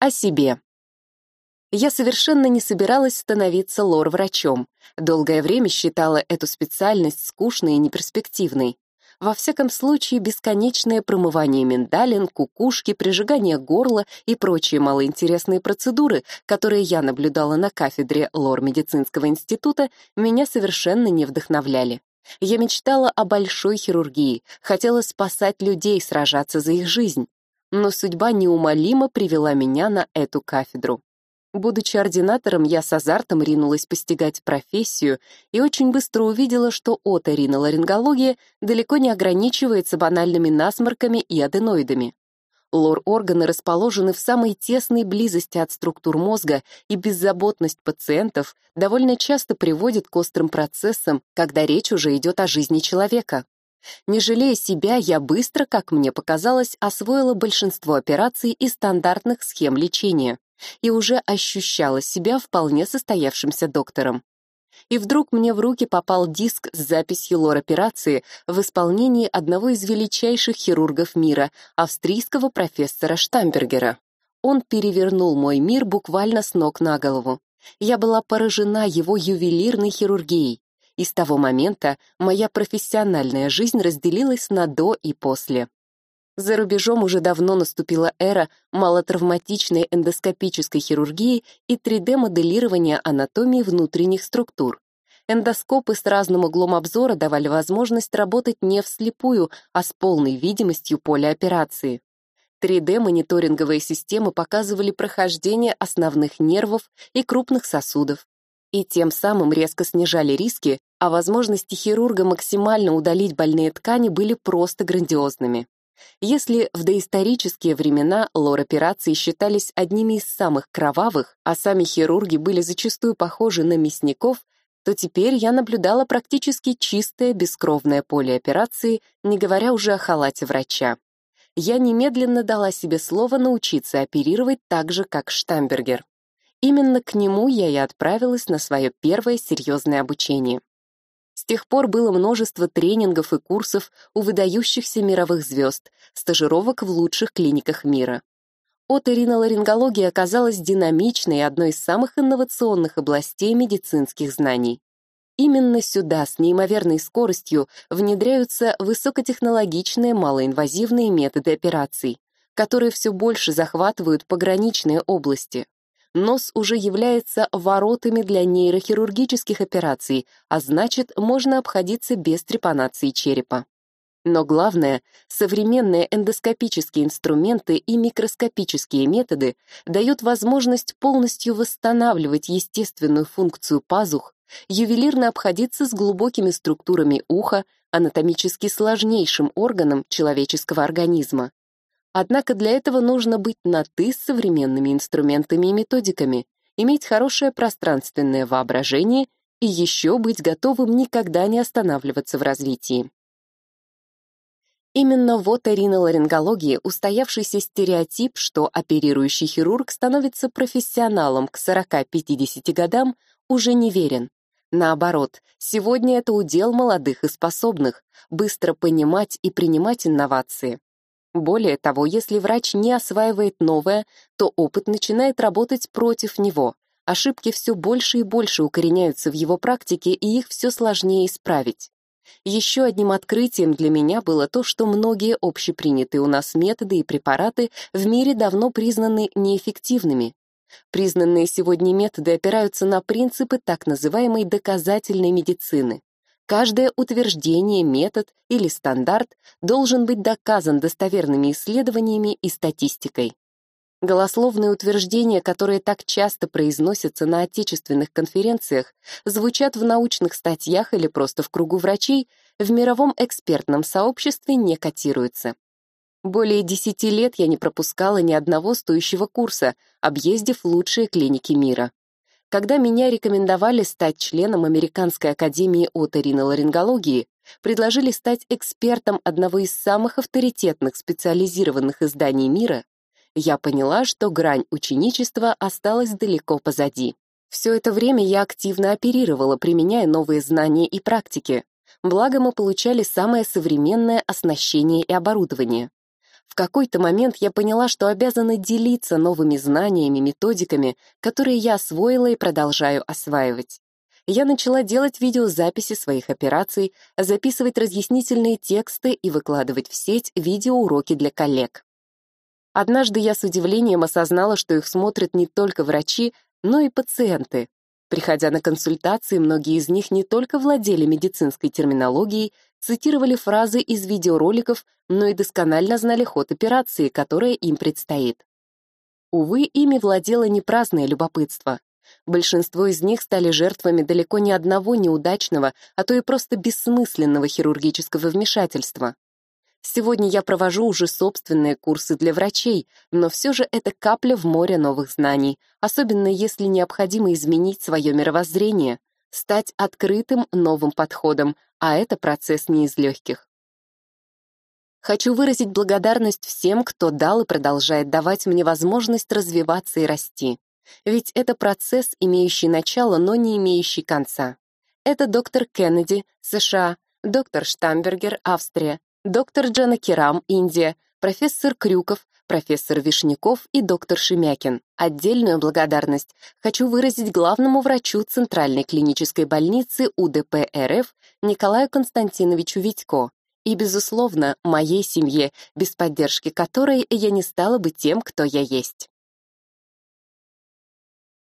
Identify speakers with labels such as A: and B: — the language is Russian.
A: О себе. Я совершенно не собиралась становиться лор-врачом. Долгое время считала эту специальность скучной и неперспективной. Во всяком случае, бесконечное промывание миндалин, кукушки, прижигание горла и прочие малоинтересные процедуры, которые я наблюдала на кафедре лор-медицинского института, меня совершенно не вдохновляли. Я мечтала о большой хирургии, хотела спасать людей, сражаться за их жизнь но судьба неумолимо привела меня на эту кафедру. Будучи ординатором, я с азартом ринулась постигать профессию и очень быстро увидела, что оториноларингология далеко не ограничивается банальными насморками и аденоидами. Лор-органы расположены в самой тесной близости от структур мозга, и беззаботность пациентов довольно часто приводит к острым процессам, когда речь уже идет о жизни человека. Не жалея себя, я быстро, как мне показалось, освоила большинство операций и стандартных схем лечения и уже ощущала себя вполне состоявшимся доктором. И вдруг мне в руки попал диск с записью лор-операции в исполнении одного из величайших хирургов мира, австрийского профессора Штамбергера. Он перевернул мой мир буквально с ног на голову. Я была поражена его ювелирной хирургией, и с того момента моя профессиональная жизнь разделилась на «до» и «после». За рубежом уже давно наступила эра малотравматичной эндоскопической хирургии и 3D-моделирования анатомии внутренних структур. Эндоскопы с разным углом обзора давали возможность работать не вслепую, а с полной видимостью поля операции. 3D-мониторинговые системы показывали прохождение основных нервов и крупных сосудов, и тем самым резко снижали риски, а возможности хирурга максимально удалить больные ткани были просто грандиозными. Если в доисторические времена лор-операции считались одними из самых кровавых, а сами хирурги были зачастую похожи на мясников, то теперь я наблюдала практически чистое бескровное поле операции, не говоря уже о халате врача. Я немедленно дала себе слово научиться оперировать так же, как Штамбергер. Именно к нему я и отправилась на свое первое серьезное обучение. С тех пор было множество тренингов и курсов у выдающихся мировых звезд, стажировок в лучших клиниках мира. Оториноларингология оказалась динамичной одной из самых инновационных областей медицинских знаний. Именно сюда с неимоверной скоростью внедряются высокотехнологичные малоинвазивные методы операций, которые все больше захватывают пограничные области нос уже является воротами для нейрохирургических операций, а значит, можно обходиться без трепанации черепа. Но главное, современные эндоскопические инструменты и микроскопические методы дают возможность полностью восстанавливать естественную функцию пазух, ювелирно обходиться с глубокими структурами уха, анатомически сложнейшим органом человеческого организма. Однако для этого нужно быть на «ты» с современными инструментами и методиками, иметь хорошее пространственное воображение и еще быть готовым никогда не останавливаться в развитии. Именно в оториноларингологии устоявшийся стереотип, что оперирующий хирург становится профессионалом к 40-50 годам, уже неверен. Наоборот, сегодня это удел молодых и способных, быстро понимать и принимать инновации. Более того, если врач не осваивает новое, то опыт начинает работать против него. Ошибки все больше и больше укореняются в его практике, и их все сложнее исправить. Еще одним открытием для меня было то, что многие общепринятые у нас методы и препараты в мире давно признаны неэффективными. Признанные сегодня методы опираются на принципы так называемой доказательной медицины. Каждое утверждение, метод или стандарт должен быть доказан достоверными исследованиями и статистикой. Голословные утверждения, которые так часто произносятся на отечественных конференциях, звучат в научных статьях или просто в кругу врачей, в мировом экспертном сообществе не котируются. Более десяти лет я не пропускала ни одного стоящего курса, объездив лучшие клиники мира. Когда меня рекомендовали стать членом Американской академии оториноларингологии, предложили стать экспертом одного из самых авторитетных специализированных изданий мира, я поняла, что грань ученичества осталась далеко позади. Все это время я активно оперировала, применяя новые знания и практики. Благо мы получали самое современное оснащение и оборудование. В какой-то момент я поняла, что обязана делиться новыми знаниями, методиками, которые я освоила и продолжаю осваивать. Я начала делать видеозаписи своих операций, записывать разъяснительные тексты и выкладывать в сеть видеоуроки для коллег. Однажды я с удивлением осознала, что их смотрят не только врачи, но и пациенты. Приходя на консультации, многие из них не только владели медицинской терминологией, цитировали фразы из видеороликов, но и досконально знали ход операции, которая им предстоит. Увы, ими владело не праздное любопытство. Большинство из них стали жертвами далеко не одного неудачного, а то и просто бессмысленного хирургического вмешательства. Сегодня я провожу уже собственные курсы для врачей, но все же это капля в море новых знаний, особенно если необходимо изменить свое мировоззрение, стать открытым новым подходом, а это процесс не из легких. Хочу выразить благодарность всем, кто дал и продолжает давать мне возможность развиваться и расти. Ведь это процесс, имеющий начало, но не имеющий конца. Это доктор Кеннеди, США, доктор Штамбергер, Австрия, доктор Джана Керам, Индия, профессор Крюков, профессор Вишняков и доктор Шемякин. Отдельную благодарность хочу выразить главному врачу Центральной клинической больницы УДП РФ Николаю Константиновичу Витько и, безусловно, моей семье, без поддержки которой я не стала бы тем, кто я есть.